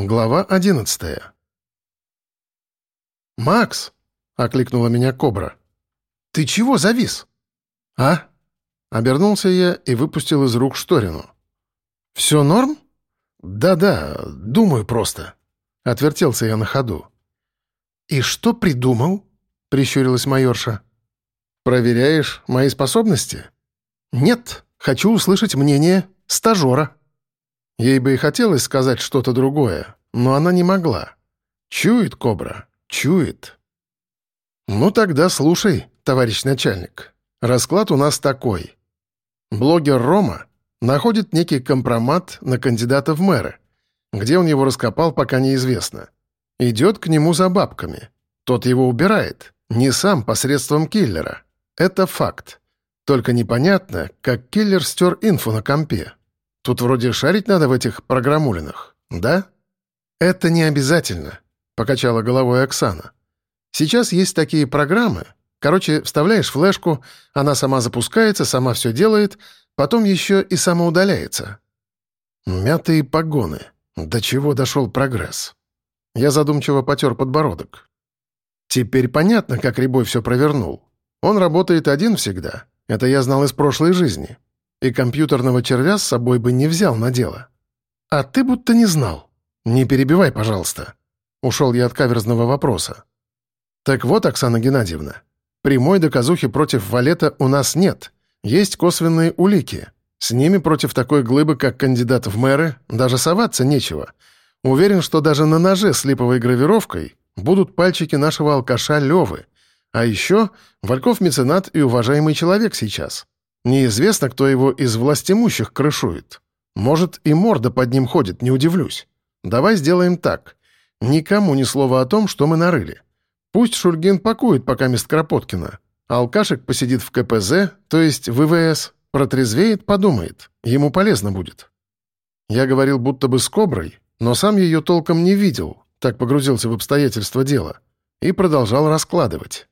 Глава одиннадцатая. «Макс!» — окликнула меня кобра. «Ты чего завис?» «А?» — обернулся я и выпустил из рук шторину. «Все норм?» «Да-да, думаю просто», — отвертелся я на ходу. «И что придумал?» — прищурилась майорша. «Проверяешь мои способности?» «Нет, хочу услышать мнение стажера». Ей бы и хотелось сказать что-то другое, но она не могла. Чует кобра, чует. Ну тогда слушай, товарищ начальник. Расклад у нас такой. Блогер Рома находит некий компромат на кандидата в мэры. Где он его раскопал, пока неизвестно. Идет к нему за бабками. Тот его убирает. Не сам, посредством киллера. Это факт. Только непонятно, как киллер стер инфу на компе. Тут вроде шарить надо в этих программулинах, да? Это не обязательно, покачала головой Оксана. Сейчас есть такие программы. Короче, вставляешь флешку, она сама запускается, сама все делает, потом еще и самоудаляется. Мятые погоны. До чего дошел прогресс? Я задумчиво потер подбородок. Теперь понятно, как Рябой все провернул. Он работает один всегда. Это я знал из прошлой жизни и компьютерного червя с собой бы не взял на дело. А ты будто не знал. Не перебивай, пожалуйста. Ушел я от каверзного вопроса. Так вот, Оксана Геннадьевна, прямой доказухи против Валета у нас нет. Есть косвенные улики. С ними против такой глыбы, как кандидат в мэры, даже соваться нечего. Уверен, что даже на ноже с липовой гравировкой будут пальчики нашего алкаша Левы. А еще Вальков меценат и уважаемый человек сейчас. Неизвестно, кто его из властимущих крышует. Может, и морда под ним ходит, не удивлюсь. Давай сделаем так. Никому ни слова о том, что мы нарыли. Пусть Шульгин пакует пока мест Кропоткина. алкашек посидит в КПЗ, то есть ВВС, протрезвеет, подумает. Ему полезно будет. Я говорил будто бы с Коброй, но сам ее толком не видел, так погрузился в обстоятельства дела, и продолжал раскладывать.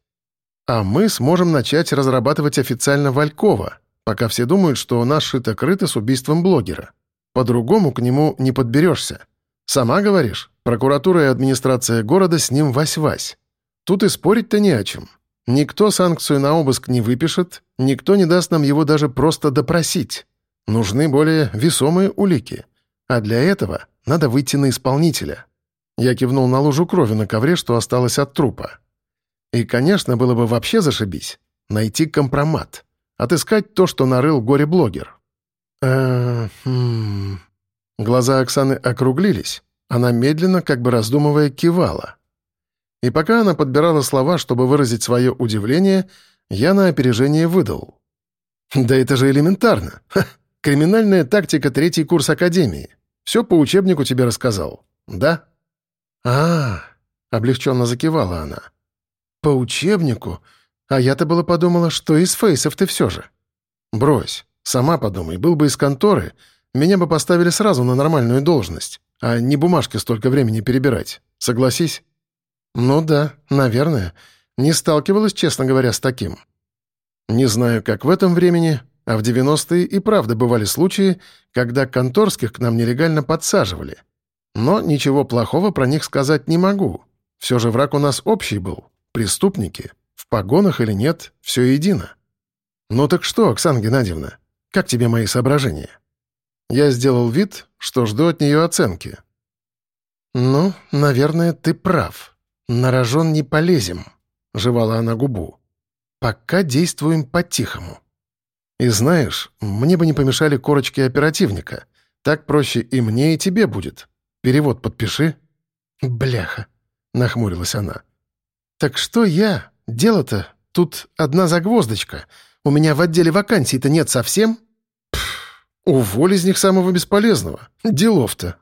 А мы сможем начать разрабатывать официально Валькова, пока все думают, что у нас шито-крыто с убийством блогера. По-другому к нему не подберешься. Сама говоришь, прокуратура и администрация города с ним вась-вась. Тут и спорить-то не о чем. Никто санкцию на обыск не выпишет, никто не даст нам его даже просто допросить. Нужны более весомые улики. А для этого надо выйти на исполнителя. Я кивнул на лужу крови на ковре, что осталось от трупа. И, конечно, было бы вообще зашибись. Найти компромат. Отыскать то, что нарыл горе-блогер. Э хм. Глаза Оксаны округлились. Она медленно, как бы раздумывая, кивала. И пока она подбирала слова, чтобы выразить свое удивление, я на опережение выдал. «Да это же элементарно. Ха, криминальная тактика третий курс Академии. Все по учебнику тебе рассказал. Да?» «А, -а — облегченно закивала она. «По учебнику? А я-то было подумала, что из фейсов ты все же». «Брось. Сама подумай. Был бы из конторы, меня бы поставили сразу на нормальную должность, а не бумажки столько времени перебирать. Согласись?» «Ну да, наверное. Не сталкивалась, честно говоря, с таким». «Не знаю, как в этом времени, а в 90-е и правда бывали случаи, когда конторских к нам нелегально подсаживали. Но ничего плохого про них сказать не могу. Все же враг у нас общий был. Преступники, в погонах или нет, все едино. Ну так что, Оксана Геннадьевна, как тебе мои соображения? Я сделал вид, что жду от нее оценки. «Ну, наверное, ты прав. На рожон не полезем», — жевала она губу. «Пока действуем по-тихому». «И знаешь, мне бы не помешали корочки оперативника. Так проще и мне, и тебе будет. Перевод подпиши». «Бляха», — нахмурилась она. «Так что я? Дело-то тут одна загвоздочка. У меня в отделе вакансий-то нет совсем?» Пф, «Уволь из них самого бесполезного. Делов-то».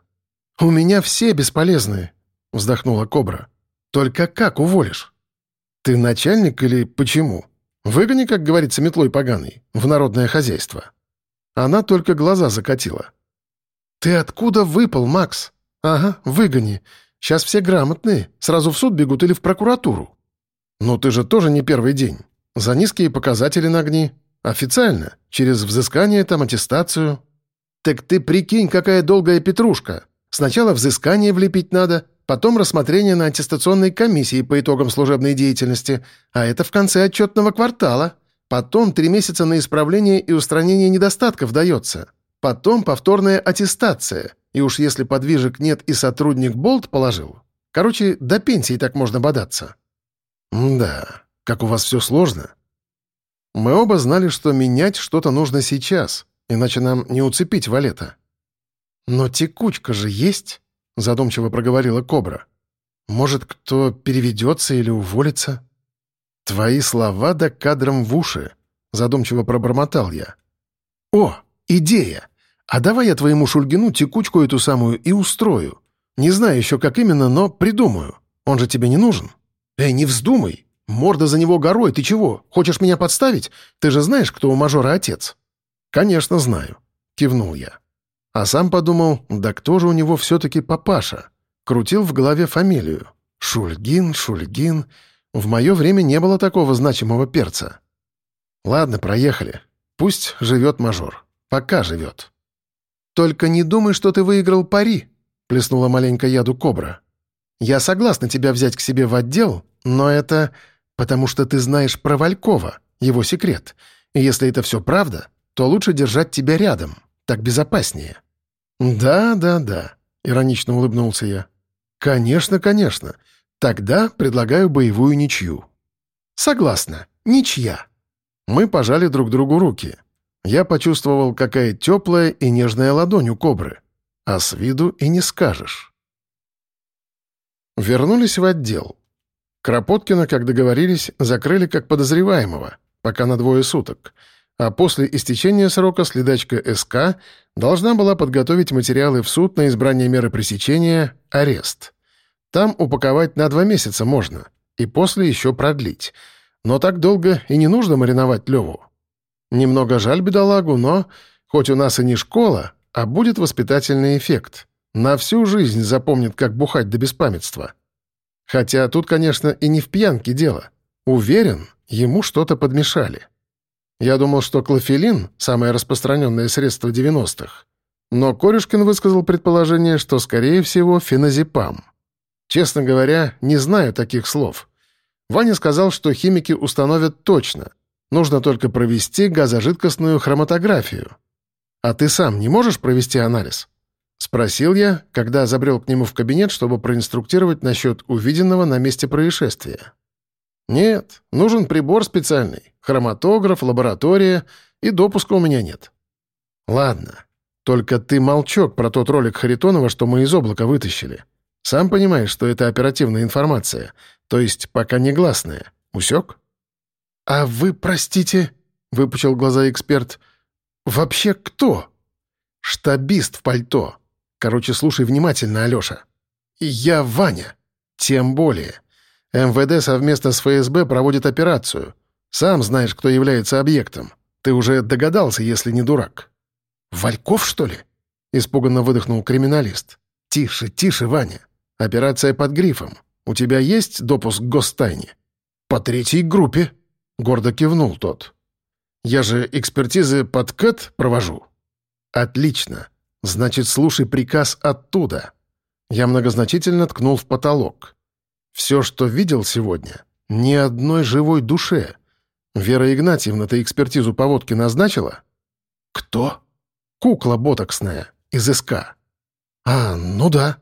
«У меня все бесполезные», — вздохнула Кобра. «Только как уволишь?» «Ты начальник или почему? Выгони, как говорится, метлой поганой, в народное хозяйство». Она только глаза закатила. «Ты откуда выпал, Макс? Ага, выгони. Сейчас все грамотные, сразу в суд бегут или в прокуратуру. Но ты же тоже не первый день. За низкие показатели нагни. Официально, через взыскание там, аттестацию. Так ты прикинь, какая долгая петрушка. Сначала взыскание влепить надо, потом рассмотрение на аттестационной комиссии по итогам служебной деятельности, а это в конце отчетного квартала. Потом три месяца на исправление и устранение недостатков дается. Потом повторная аттестация. И уж если подвижек нет и сотрудник болт положил. Короче, до пенсии так можно бодаться. Да, как у вас все сложно. Мы оба знали, что менять что-то нужно сейчас, иначе нам не уцепить валета. «Но текучка же есть?» — задумчиво проговорила Кобра. «Может, кто переведется или уволится?» «Твои слова да кадром в уши», — задумчиво пробормотал я. «О, идея! А давай я твоему Шульгину текучку эту самую и устрою. Не знаю еще, как именно, но придумаю. Он же тебе не нужен. Эй, не вздумай! Морда за него горой, ты чего? Хочешь меня подставить? Ты же знаешь, кто у мажора отец?» «Конечно знаю», — кивнул я. А сам подумал, да кто же у него все-таки папаша? Крутил в голове фамилию. Шульгин, Шульгин. В мое время не было такого значимого перца. Ладно, проехали. Пусть живет мажор. Пока живет. «Только не думай, что ты выиграл пари», — плеснула маленько яду кобра. «Я согласна тебя взять к себе в отдел, но это потому что ты знаешь про Валькова, его секрет. И если это все правда, то лучше держать тебя рядом, так безопаснее». «Да, да, да», — иронично улыбнулся я. «Конечно, конечно. Тогда предлагаю боевую ничью». «Согласна. Ничья». Мы пожали друг другу руки. Я почувствовал, какая теплая и нежная ладонь у кобры. А с виду и не скажешь. Вернулись в отдел. Кропоткина, как договорились, закрыли как подозреваемого, пока на двое суток — а после истечения срока следачка СК должна была подготовить материалы в суд на избрание меры пресечения «Арест». Там упаковать на два месяца можно, и после еще продлить. Но так долго и не нужно мариновать Леву. Немного жаль бедолагу, но, хоть у нас и не школа, а будет воспитательный эффект. На всю жизнь запомнит, как бухать до беспамятства. Хотя тут, конечно, и не в пьянке дело. Уверен, ему что-то подмешали. Я думал, что клофелин — самое распространенное средство 90-х. Но Корюшкин высказал предположение, что, скорее всего, феназепам. Честно говоря, не знаю таких слов. Ваня сказал, что химики установят точно. Нужно только провести газожидкостную хроматографию. А ты сам не можешь провести анализ? Спросил я, когда забрел к нему в кабинет, чтобы проинструктировать насчет увиденного на месте происшествия. «Нет, нужен прибор специальный. Хроматограф, лаборатория, и допуска у меня нет». «Ладно. Только ты молчок про тот ролик Харитонова, что мы из облака вытащили. Сам понимаешь, что это оперативная информация, то есть пока негласная. Усек?» «А вы, простите», — выпучил глаза эксперт, — «вообще кто?» «Штабист в пальто. Короче, слушай внимательно, Алёша. Я Ваня. Тем более. МВД совместно с ФСБ проводит операцию. Сам знаешь, кто является объектом. Ты уже догадался, если не дурак». «Вальков, что ли?» — испуганно выдохнул криминалист. «Тише, тише, Ваня. Операция под грифом. У тебя есть допуск к гостайне?» «По третьей группе», — гордо кивнул тот. «Я же экспертизы под КЭТ провожу». «Отлично. Значит, слушай приказ оттуда». Я многозначительно ткнул в потолок. Все, что видел сегодня, ни одной живой душе. Вера Игнатьевна-то экспертизу по водке назначила? Кто? Кукла ботоксная, из СК. А, ну да.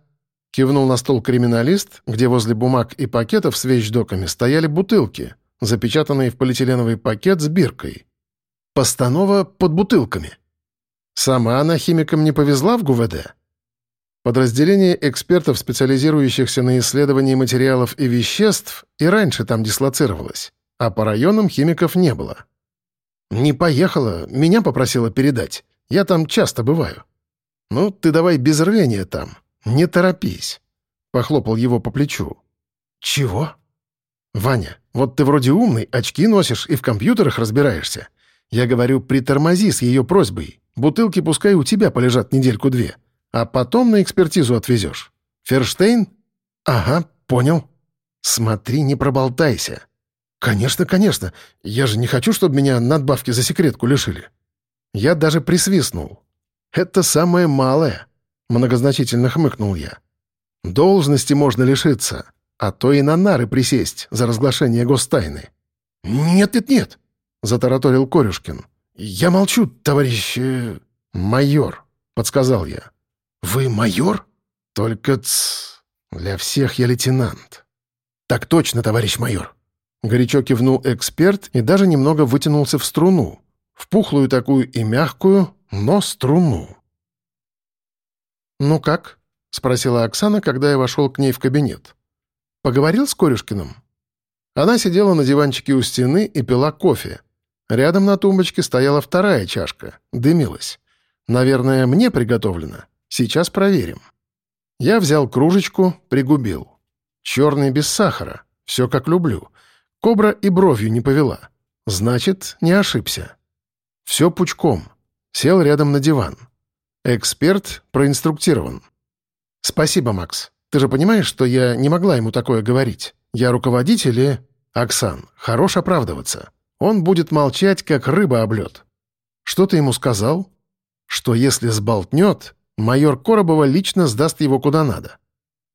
Кивнул на стол криминалист, где возле бумаг и пакетов с вещдоками стояли бутылки, запечатанные в полиэтиленовый пакет с биркой. Постанова под бутылками. Сама она химикам не повезла в ГУВД? Подразделение экспертов, специализирующихся на исследовании материалов и веществ, и раньше там дислоцировалось, а по районам химиков не было. «Не поехала, меня попросила передать. Я там часто бываю». «Ну, ты давай без рвения там, не торопись», — похлопал его по плечу. «Чего?» «Ваня, вот ты вроде умный, очки носишь и в компьютерах разбираешься. Я говорю, притормози с ее просьбой. Бутылки пускай у тебя полежат недельку-две а потом на экспертизу отвезешь. Ферштейн? Ага, понял. Смотри, не проболтайся. Конечно, конечно. Я же не хочу, чтобы меня надбавки за секретку лишили. Я даже присвистнул. Это самое малое. Многозначительно хмыкнул я. «Должности можно лишиться, а то и на нары присесть за разглашение гостайны». «Нет-нет-нет», — затараторил Корюшкин. «Я молчу, товарищ...» э, «Майор», — подсказал я. «Вы майор?» «Только ц... Для всех я лейтенант». «Так точно, товарищ майор». Горячо кивнул эксперт и даже немного вытянулся в струну. В пухлую такую и мягкую, но струну. «Ну как?» — спросила Оксана, когда я вошел к ней в кабинет. «Поговорил с Корюшкиным?» Она сидела на диванчике у стены и пила кофе. Рядом на тумбочке стояла вторая чашка, дымилась. Наверное, мне приготовлено. Сейчас проверим. Я взял кружечку, пригубил. Черный без сахара. Все как люблю. Кобра и бровью не повела. Значит, не ошибся. Все пучком. Сел рядом на диван. Эксперт проинструктирован. «Спасибо, Макс. Ты же понимаешь, что я не могла ему такое говорить? Я руководитель и...» «Оксан, хорош оправдываться. Он будет молчать, как рыба об лед». «Что ты ему сказал?» «Что если сболтнет, майор Коробова лично сдаст его куда надо».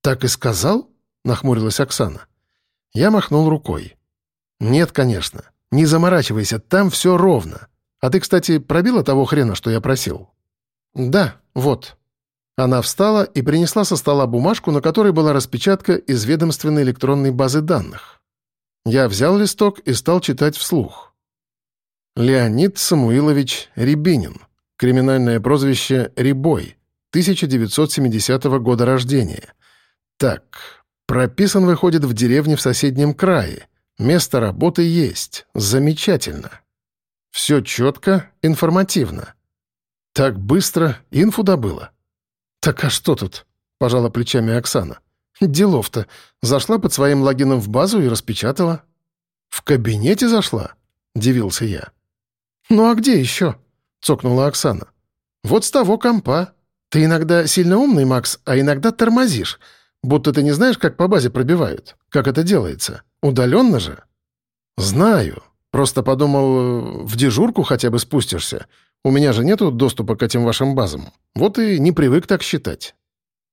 «Так и сказал?» — нахмурилась Оксана. Я махнул рукой. «Нет, конечно. Не заморачивайся, там все ровно. А ты, кстати, пробила того хрена, что я просил?» «Да, вот». Она встала и принесла со стола бумажку, на которой была распечатка из ведомственной электронной базы данных. Я взял листок и стал читать вслух. Леонид Самуилович Рябинин. Криминальное прозвище «Рябой». 1970 года рождения. Так, прописан, выходит, в деревне в соседнем крае. Место работы есть. Замечательно. Все четко, информативно. «Так быстро инфу добыла?» «Так а что тут?» — пожала плечами Оксана. «Делов-то. Зашла под своим логином в базу и распечатала». «В кабинете зашла?» — дивился я. «Ну а где еще?» — цокнула Оксана. «Вот с того компа. Ты иногда сильно умный, Макс, а иногда тормозишь. Будто ты не знаешь, как по базе пробивают. Как это делается? Удаленно же?» «Знаю. Просто подумал, в дежурку хотя бы спустишься. У меня же нету доступа к этим вашим базам. Вот и не привык так считать.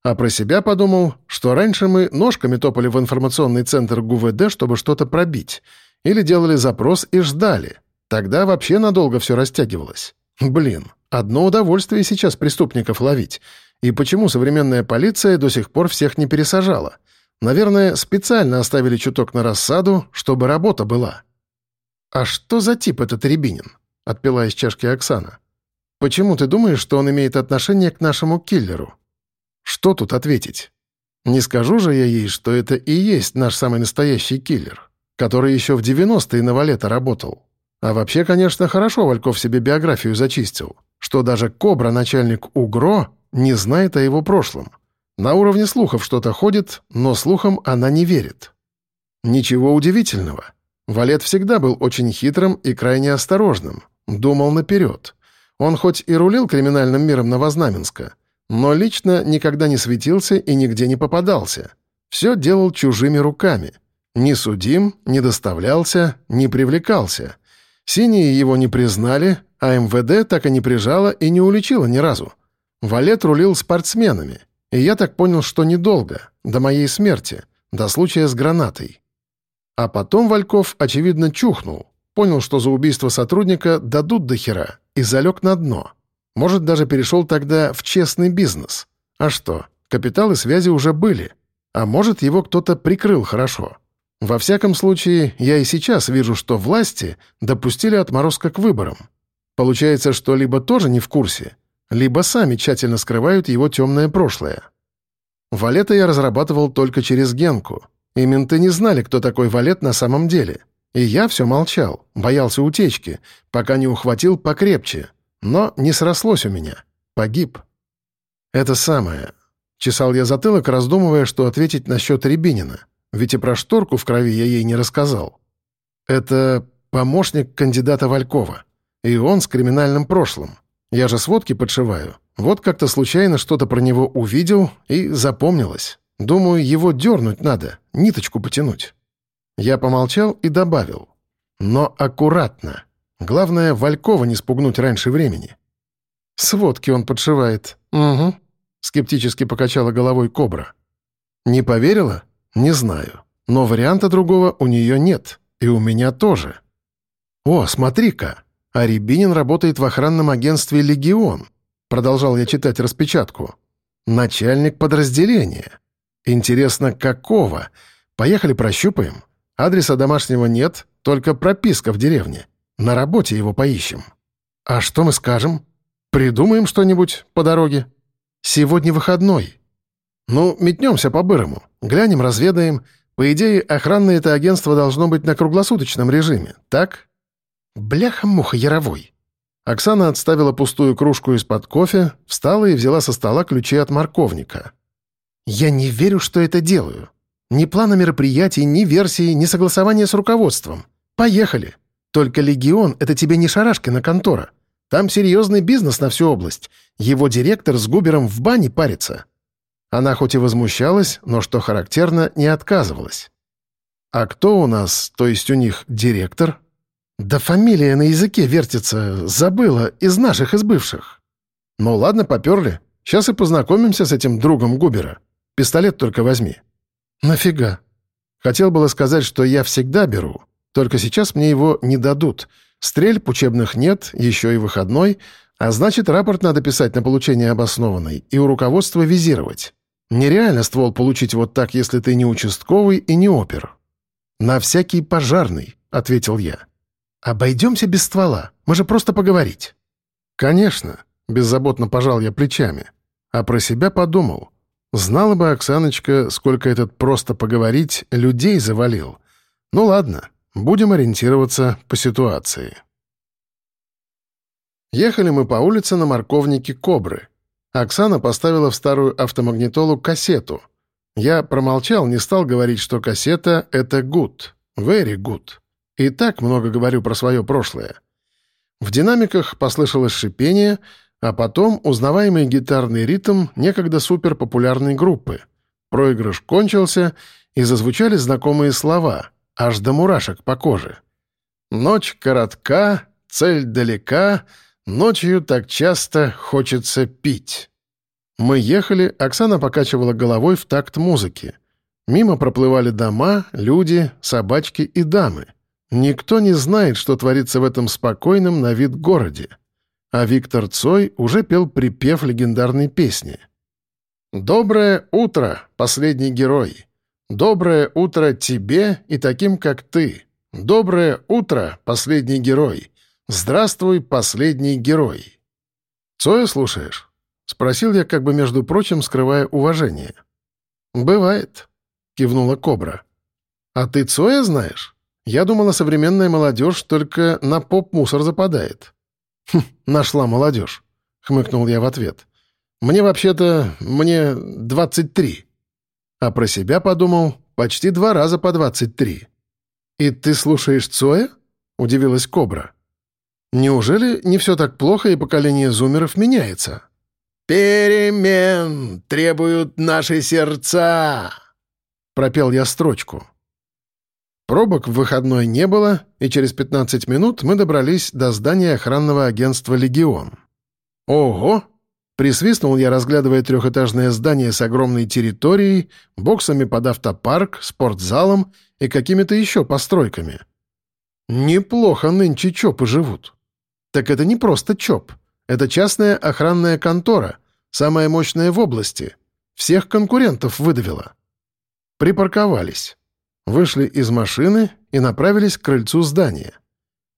А про себя подумал, что раньше мы ножками топали в информационный центр ГУВД, чтобы что-то пробить. Или делали запрос и ждали. Тогда вообще надолго все растягивалось. Блин, одно удовольствие сейчас преступников ловить. И почему современная полиция до сих пор всех не пересажала? Наверное, специально оставили чуток на рассаду, чтобы работа была. А что за тип этот Рябинин? — отпила из чашки Оксана. «Почему ты думаешь, что он имеет отношение к нашему киллеру?» «Что тут ответить? Не скажу же я ей, что это и есть наш самый настоящий киллер, который еще в 90-е на Валета работал. А вообще, конечно, хорошо Вальков себе биографию зачистил, что даже Кобра, начальник УГРО, не знает о его прошлом. На уровне слухов что-то ходит, но слухам она не верит. Ничего удивительного. Валет всегда был очень хитрым и крайне осторожным, Думал наперед. Он хоть и рулил криминальным миром Новознаменска, но лично никогда не светился и нигде не попадался. Все делал чужими руками. Не судим, не доставлялся, не привлекался. Синие его не признали, а МВД так и не прижало и не уличило ни разу. Валет рулил спортсменами, и я так понял, что недолго, до моей смерти, до случая с гранатой. А потом Вальков, очевидно, чухнул, Понял, что за убийство сотрудника дадут до хера, и залег на дно. Может, даже перешел тогда в честный бизнес. А что, капитал и связи уже были. А может, его кто-то прикрыл хорошо. Во всяком случае, я и сейчас вижу, что власти допустили отморозка к выборам. Получается, что либо тоже не в курсе, либо сами тщательно скрывают его темное прошлое. Валета я разрабатывал только через Генку, и менты не знали, кто такой Валет на самом деле — и я все молчал, боялся утечки, пока не ухватил покрепче. Но не срослось у меня. Погиб. Это самое. Чесал я затылок, раздумывая, что ответить насчет Рябинина. Ведь и про шторку в крови я ей не рассказал. Это помощник кандидата Валькова. И он с криминальным прошлым. Я же сводки подшиваю. Вот как-то случайно что-то про него увидел и запомнилось. Думаю, его дернуть надо, ниточку потянуть. Я помолчал и добавил. «Но аккуратно. Главное, Валькова не спугнуть раньше времени». «Сводки он подшивает. Угу», — скептически покачала головой Кобра. Не поверила? Не знаю. Но варианта другого у нее нет. И у меня тоже. О, смотри-ка. А Рябинин работает в охранном агентстве «Легион». Продолжал я читать распечатку. Начальник подразделения. Интересно, какого? Поехали прощупаем. Адреса домашнего нет, только прописка в деревне. На работе его поищем. А что мы скажем? Придумаем что-нибудь по дороге. Сегодня выходной. Ну, метнемся по-бырому. Глянем, разведаем. По идее, охранное это агентство должно быть на круглосуточном режиме, так? Бляха-муха яровой. Оксана отставила пустую кружку из-под кофе, встала и взяла со стола ключи от морковника. «Я не верю, что это делаю. Ни плана мероприятий, ни версии, ни согласования с руководством. Поехали. Только «Легион» — это тебе не Шарашкина контора. Там серьезный бизнес на всю область. Его директор с Губером в бане парится». Она хоть и возмущалась, но, что характерно, не отказывалась. «А кто у нас, то есть у них, директор?» «Да фамилия на языке вертится, забыла, из наших, из бывших». «Ну ладно, поперли. Сейчас и познакомимся с этим другом Губера. Пистолет только возьми». «Нафига?» Хотел было сказать, что я всегда беру, только сейчас мне его не дадут. Стрельб учебных нет, еще и выходной, а значит, рапорт надо писать на получение обоснованной и у руководства визировать. Нереально ствол получить вот так, если ты не участковый и не опер. «На всякий пожарный», — ответил я. «Обойдемся без ствола, мы же просто поговорить». «Конечно», — беззаботно пожал я плечами. А про себя подумал. Знала бы Оксаночка, сколько этот «просто поговорить» людей завалил. Ну ладно, будем ориентироваться по ситуации. Ехали мы по улице на морковнике «Кобры». Оксана поставила в старую автомагнитолу кассету. Я промолчал, не стал говорить, что кассета — это good, very good. И так много говорю про свое прошлое. В динамиках послышалось шипение, а потом узнаваемый гитарный ритм некогда суперпопулярной группы. Проигрыш кончился, и зазвучали знакомые слова, аж до мурашек по коже. «Ночь коротка, цель далека, ночью так часто хочется пить». Мы ехали, Оксана покачивала головой в такт музыки. Мимо проплывали дома, люди, собачки и дамы. Никто не знает, что творится в этом спокойном на вид городе а Виктор Цой уже пел припев легендарной песни. «Доброе утро, последний герой! Доброе утро тебе и таким, как ты! Доброе утро, последний герой! Здравствуй, последний герой!» «Цоя слушаешь?» — спросил я, как бы, между прочим, скрывая уважение. «Бывает», — кивнула Кобра. «А ты Цоя знаешь? Я думала, современная молодежь только на поп-мусор западает». «Хм, нашла молодежь», — хмыкнул я в ответ. «Мне вообще-то... мне 23». А про себя подумал, почти два раза по 23. «И ты слушаешь Цоя?» — удивилась Кобра. «Неужели не все так плохо, и поколение зумеров меняется?» «Перемен требуют наши сердца!» — пропел я строчку. Пробок в выходной не было, и через 15 минут мы добрались до здания охранного агентства «Легион». «Ого!» — присвистнул я, разглядывая трехэтажное здание с огромной территорией, боксами под автопарк, спортзалом и какими-то еще постройками. «Неплохо нынче ЧОПы живут». «Так это не просто ЧОП. Это частная охранная контора, самая мощная в области. Всех конкурентов выдавила». Припарковались. Вышли из машины и направились к крыльцу здания.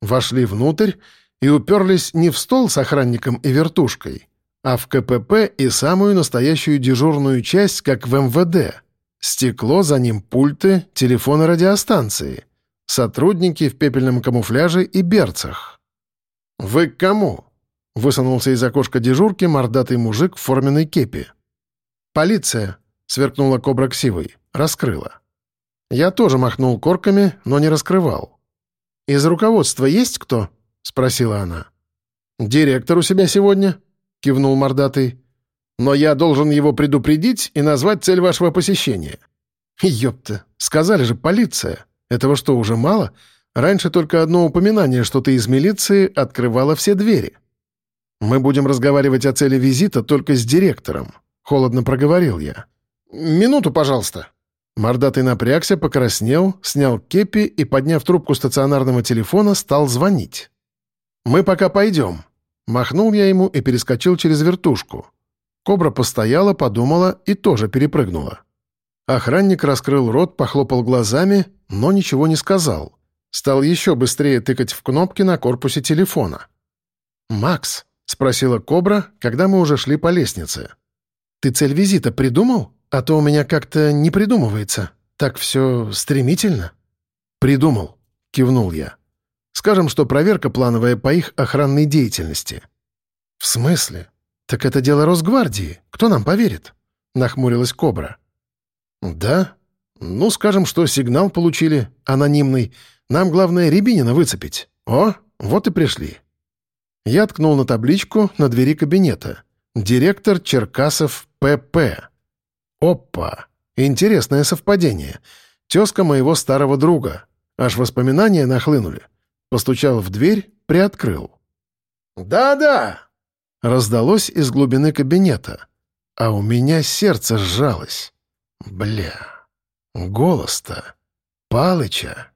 Вошли внутрь и уперлись не в стол с охранником и вертушкой, а в КПП и самую настоящую дежурную часть, как в МВД. Стекло, за ним пульты, телефоны радиостанции. Сотрудники в пепельном камуфляже и берцах. «Вы к кому?» — высунулся из окошка дежурки мордатый мужик в форменной кепи. «Полиция!» — сверкнула кобра ксивой. Раскрыла. Я тоже махнул корками, но не раскрывал. «Из руководства есть кто?» — спросила она. «Директор у себя сегодня?» — кивнул мордатый. «Но я должен его предупредить и назвать цель вашего посещения». «Ёпта, сказали же полиция. Этого что, уже мало? Раньше только одно упоминание, что ты из милиции, открывало все двери». «Мы будем разговаривать о цели визита только с директором. Холодно проговорил я. «Минуту, пожалуйста». Мордатый напрягся, покраснел, снял кепи и, подняв трубку стационарного телефона, стал звонить. «Мы пока пойдем». Махнул я ему и перескочил через вертушку. Кобра постояла, подумала и тоже перепрыгнула. Охранник раскрыл рот, похлопал глазами, но ничего не сказал. Стал еще быстрее тыкать в кнопки на корпусе телефона. «Макс», — спросила Кобра, когда мы уже шли по лестнице. «Ты цель визита придумал? А то у меня как-то не придумывается. Так все стремительно». «Придумал», — кивнул я. «Скажем, что проверка плановая по их охранной деятельности». «В смысле? Так это дело Росгвардии. Кто нам поверит?» — нахмурилась Кобра. «Да? Ну, скажем, что сигнал получили, анонимный. Нам главное Рябинина выцепить. О, вот и пришли». Я ткнул на табличку на двери кабинета. «Директор Черкасов П.П.» «Опа! Интересное совпадение. Тезка моего старого друга. Аж воспоминания нахлынули. Постучал в дверь, приоткрыл. «Да-да!» Раздалось из глубины кабинета. А у меня сердце сжалось. Бля, голос-то. Палыча.